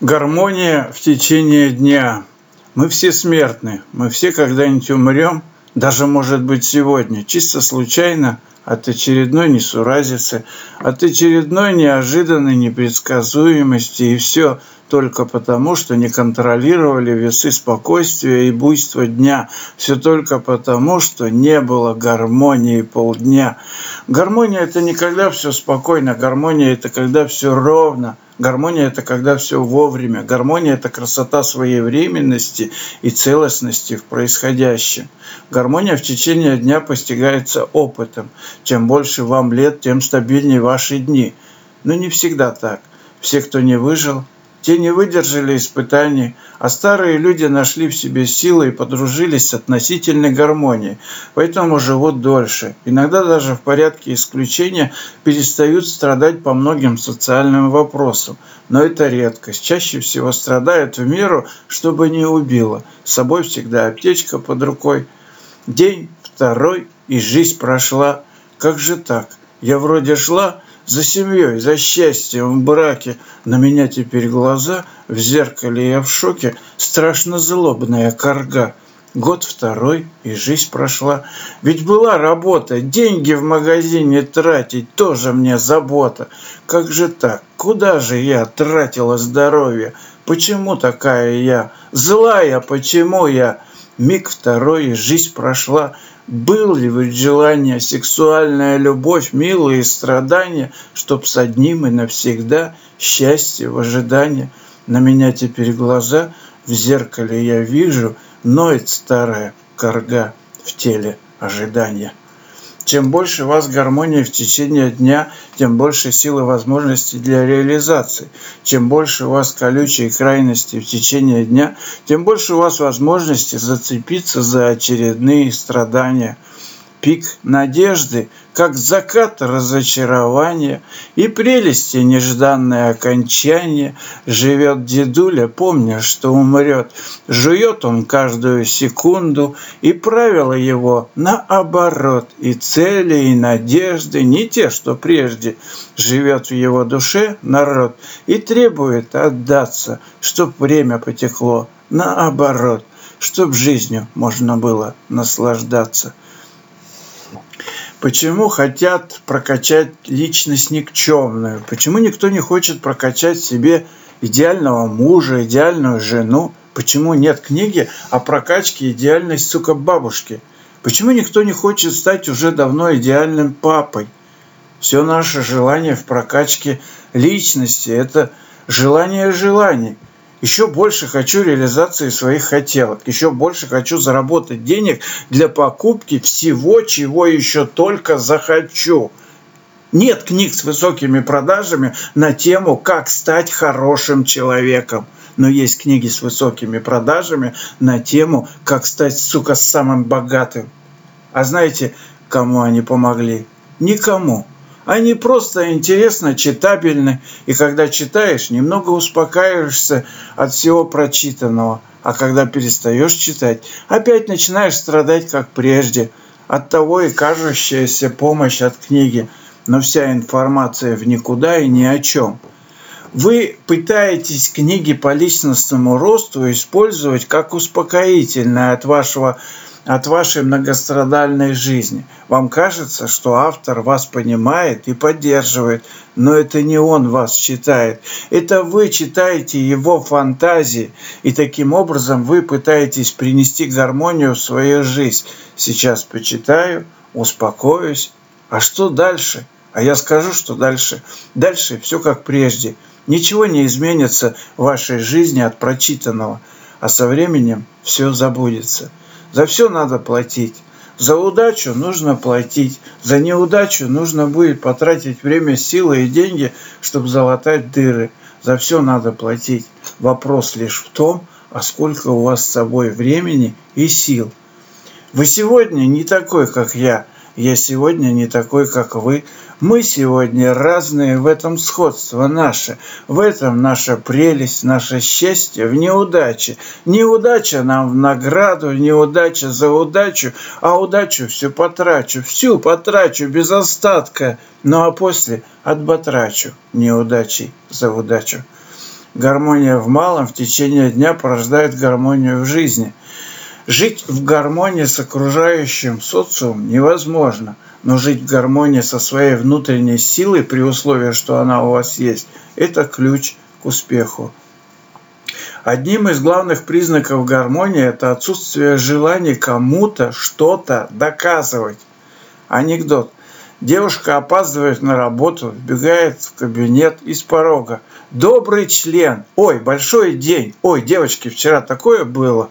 Гармония в течение дня. Мы все смертны, мы все когда-нибудь умрем, даже, может быть, сегодня, чисто случайно, от очередной несуразицы, от очередной неожиданной непредсказуемости, и все только потому, что не контролировали весы спокойствия и буйства дня. Все только потому, что не было гармонии полдня. Гармония – это не когда все спокойно, гармония – это когда все ровно, гармония – это когда все вовремя, гармония – это красота своевременности и целостности в происходящем. Гармония в течение дня постигается опытом. Чем больше вам лет, тем стабильнее ваши дни. Но не всегда так. Все, кто не выжил, те не выдержали испытаний, а старые люди нашли в себе силы и подружились с относительной гармонией, поэтому живут дольше. Иногда даже в порядке исключения перестают страдать по многим социальным вопросам. Но это редкость. Чаще всего страдают в меру, чтобы не убило. С собой всегда аптечка под рукой. День, второй, и жизнь прошла. Как же так? Я вроде шла, за семьей, за счастьем в браке. На меня теперь глаза, в зеркале я в шоке, страшно злобная корга. Год второй, и жизнь прошла. Ведь была работа, деньги в магазине тратить тоже мне забота. Как же так? Куда же я тратила здоровье? Почему такая я? Злая, почему я? Миг второй, и жизнь прошла. Был ли ведь желание, сексуальная любовь, милые страдания, Чтоб с одним и навсегда счастье в ожидании? На меня теперь глаза, в зеркале я вижу, Ноет старая корга в теле ожидания. Чем больше у вас гармонии в течение дня, тем больше силы возможностей для реализации. Чем больше у вас колючей крайности в течение дня, тем больше у вас возможности зацепиться за очередные страдания – пик надежды, как закат разочарования и прелести нежданное окончание. Живет дедуля, помня, что умрет, жует он каждую секунду, и правила его наоборот, и цели, и надежды не те, что прежде. Живет в его душе народ и требует отдаться, чтоб время потекло наоборот, чтоб жизнью можно было наслаждаться. Почему хотят прокачать личность никчемную? Почему никто не хочет прокачать себе идеального мужа, идеальную жену? Почему нет книги о прокачке идеальной, сука, бабушки? Почему никто не хочет стать уже давно идеальным папой? Все наше желание в прокачке личности – это желание желаний – еще больше хочу реализации своих хотелок. Еще больше хочу заработать денег для покупки всего, чего еще только захочу. Нет книг с высокими продажами на тему «Как стать хорошим человеком». Но есть книги с высокими продажами на тему «Как стать, сука, самым богатым». А знаете, кому они помогли? Никому. Они просто интересно читабельны, и когда читаешь, немного успокаиваешься от всего прочитанного, а когда перестаешь читать, опять начинаешь страдать, как прежде. От того и кажущаяся помощь от книги, но вся информация в никуда и ни о чем. Вы пытаетесь книги по личностному росту использовать как успокоительное от вашего от вашей многострадальной жизни. Вам кажется, что автор вас понимает и поддерживает, но это не он вас читает. Это вы читаете его фантазии, и таким образом вы пытаетесь принести гармонию в свою жизнь. Сейчас почитаю, успокоюсь. А что дальше? А я скажу, что дальше. Дальше все как прежде. Ничего не изменится в вашей жизни от прочитанного, а со временем все забудется. За все надо платить. За удачу нужно платить. За неудачу нужно будет потратить время, силы и деньги, чтобы залатать дыры. За все надо платить. Вопрос лишь в том, а сколько у вас с собой времени и сил. Вы сегодня не такой, как я – я сегодня не такой, как вы. Мы сегодня разные, в этом сходство наше. В этом наша прелесть, наше счастье в неудаче. Неудача нам в награду, неудача за удачу, а удачу всю потрачу, всю потрачу без остатка. Ну а после отбатрачу неудачей за удачу. Гармония в малом в течение дня порождает гармонию в жизни. Жить в гармонии с окружающим социумом невозможно, но жить в гармонии со своей внутренней силой при условии, что она у вас есть, это ключ к успеху. Одним из главных признаков гармонии это отсутствие желания кому-то что-то доказывать. Анекдот. Девушка опаздывает на работу, вбегает в кабинет из порога. Добрый член. Ой, большой день. Ой, девочки, вчера такое было.